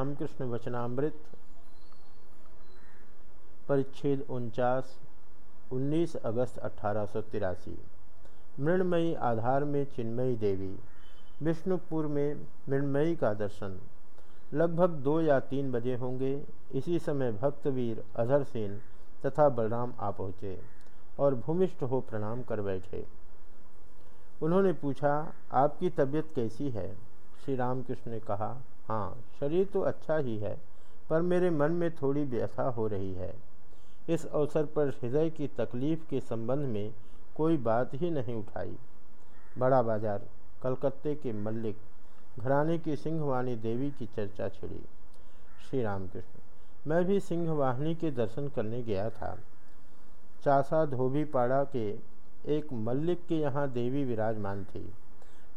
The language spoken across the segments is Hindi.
रामकृष्ण वचनामृत, परिच्छेद उनचास 19 अगस्त अठारह मृणमयी आधार में चिन्मयी देवी, विष्णुपुर में मृणमयी का दर्शन। लगभग दो या तीन बजे होंगे, इसी समय भक्तवीर अधर सेन तथा बलराम आ पहुँचे और भूमिष्ठ हो प्रणाम कर बैठे। उन्होंने पूछा, आपकी तबीयत कैसी है? श्री रामकृष्ण ने कहा हाँ शरीर तो अच्छा ही है, पर मेरे मन में थोड़ी व्यथा हो रही है। इस अवसर पर हृदय की तकलीफ़ के संबंध में कोई बात ही नहीं उठाई। बड़ा बाज़ार, कलकत्ते के मल्लिक, घराने की सिंहवाणी देवी की चर्चा छिड़ी। श्री रामकृष्ण मैं भी सिंहवाहिनी के दर्शन करने गया था। चासा धोबीपाड़ा के एक मल्लिक के यहाँ देवी विराजमान थी।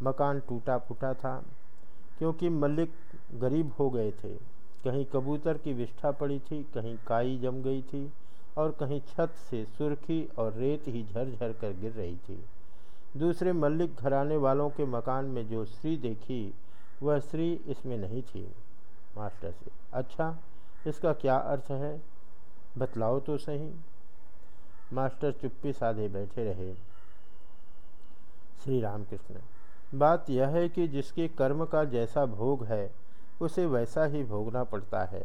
मकान टूटा फूटा था, क्योंकि मल्लिक गरीब हो गए थे। कहीं कबूतर की विष्ठा पड़ी थी, कहीं काई जम गई थी और कहीं छत से सुर्खी और रेत ही झरझर कर गिर रही थी। दूसरे मल्लिक घराने वालों के मकान में जो स्त्री देखी, वह स्त्री इसमें नहीं थी, मास्टर से। अच्छा इसका क्या अर्थ है? बतलाओ तो सही। मास्टर चुप्पी साधे बैठे रहे। श्री रामकृष्ण, बात यह है कि जिसके कर्म का जैसा भोग है उसे वैसा ही भोगना पड़ता है।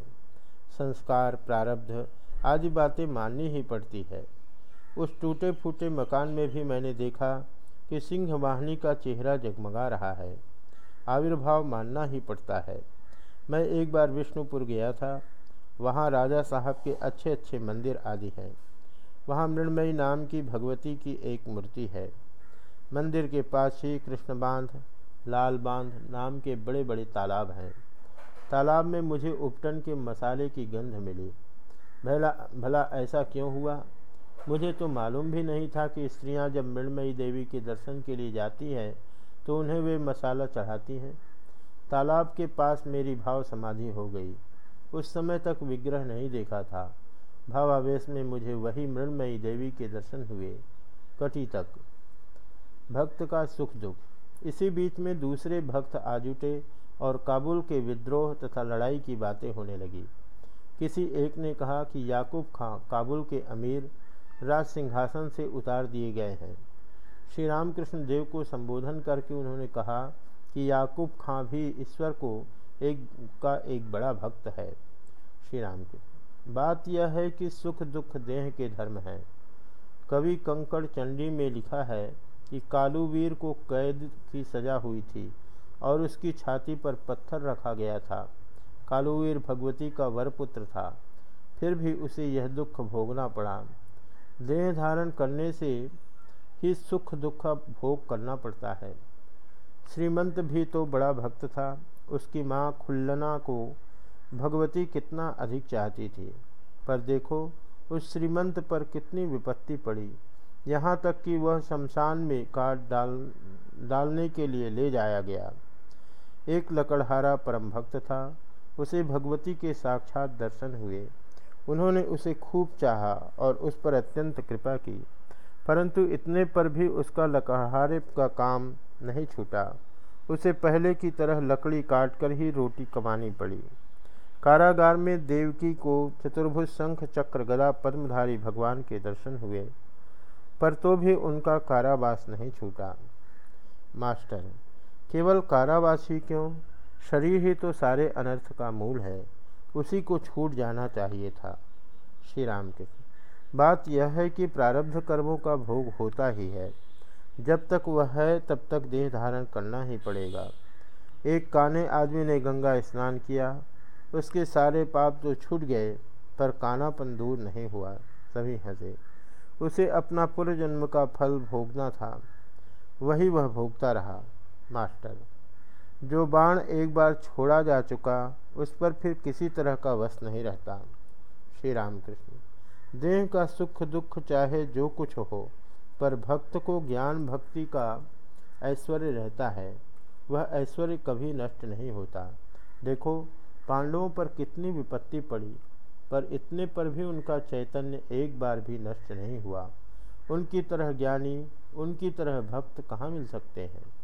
संस्कार, प्रारब्ध आदि बातें माननी ही पड़ती है। उस टूटे फूटे मकान में भी मैंने देखा कि सिंह वाहिनी का चेहरा जगमगा रहा है। आविर्भाव मानना ही पड़ता है। मैं एक बार विष्णुपुर गया था। वहाँ राजा साहब के अच्छे अच्छे मंदिर आदि हैं। वहाँ मृणमयी नाम की भगवती की एक मूर्ति है। मंदिर के पास ही कृष्ण बाँध लाल बाँध नाम के बड़े बड़े तालाब हैं। तालाब में मुझे उपटन के मसाले की गंध मिली। भला भला ऐसा क्यों हुआ? मुझे तो मालूम भी नहीं था कि स्त्रियाँ जब मृणमयी देवी के दर्शन के लिए जाती हैं तो उन्हें वे मसाला चढ़ाती हैं। तालाब के पास मेरी भाव समाधि हो गई। उस समय तक विग्रह नहीं देखा था। भावावेश में मुझे वही मृणमयी देवी के दर्शन हुए, कटी तक। भक्त का सुख दुख। इसी बीच में दूसरे भक्त आ जुटे और काबुल के विद्रोह तथा लड़ाई की बातें होने लगी। किसी एक ने कहा कि याकूब खां काबुल के अमीर राज सिंहासन से उतार दिए गए हैं। श्री रामकृष्ण देव को संबोधन करके उन्होंने कहा कि याकूब खां भी ईश्वर को एक का एक बड़ा भक्त है। श्री राम के बात यह है कि सुख दुख देह के धर्म हैं। कवि कंकड़ चंडी में लिखा है कि कालूवीर को कैद की सजा हुई थी। और उसकी छाती पर पत्थर रखा गया था। कालूवीर भगवती का वरपुत्र था। फिर भी उसे यह दुख भोगना पड़ा। देह धारण करने से ही सुख दुख का भोग करना पड़ता है। श्रीमंत भी तो बड़ा भक्त था। उसकी माँ खुल्लना को भगवती कितना अधिक चाहती थी। पर देखो, उस श्रीमंत पर कितनी विपत्ति पड़ी। यहाँ तक कि वह शमशान में काट डाल, डालने के लिए ले जाया गया। एक लकड़हारा परम भक्त था। उसे भगवती के साक्षात दर्शन हुए। उन्होंने उसे खूब चाहा और उस पर अत्यंत कृपा की, परंतु इतने पर भी उसका लकड़हारे का काम नहीं छूटा। उसे पहले की तरह लकड़ी काटकर ही रोटी कमानी पड़ी। कारागार में देवकी को चतुर्भुज शंख चक्र गदा पद्मधारी भगवान के दर्शन हुए, पर तो भी उनका कारावास नहीं छूटा। मास्टर केवल कारावास क्यों? शरीर ही तो सारे अनर्थ का मूल है। उसी को छूट जाना चाहिए था। श्री राम के बात यह है कि प्रारब्ध कर्मों का भोग होता ही है। जब तक वह है, तब तक देह धारण करना ही पड़ेगा। एक काने आदमी ने गंगा स्नान किया। उसके सारे पाप तो छूट गए, पर कानापन दूर नहीं हुआ। सभी हंसे। उसे अपना पूर्व जन्म का फल भोगना था। वही वह भोगता रहा। मास्टर। जो बाण एक बार छोड़ा जा चुका, उस पर फिर किसी तरह का वश नहीं रहता। श्री रामकृष्ण। देह का सुख दुख चाहे जो कुछ हो, पर भक्त को ज्ञान भक्ति का ऐश्वर्य रहता है। वह ऐश्वर्य कभी नष्ट नहीं होता। देखो, पांडवों पर कितनी विपत्ति पड़ी, पर इतने पर भी उनका चैतन्य एक बार भी नष्ट नहीं हुआ। उनकी तरह ज्ञानी, उनकी तरह भक्त कहाँ मिल सकते हैं?